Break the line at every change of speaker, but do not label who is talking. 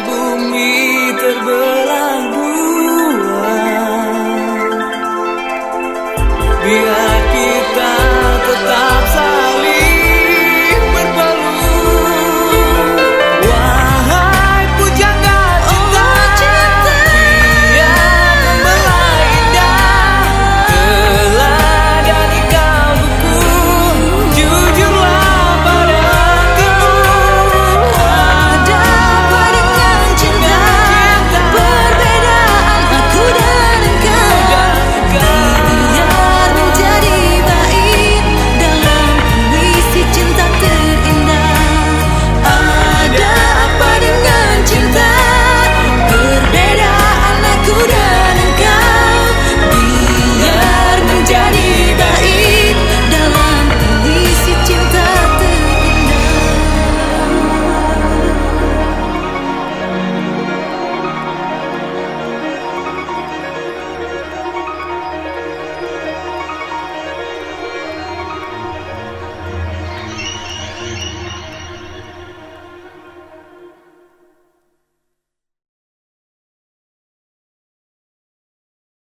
table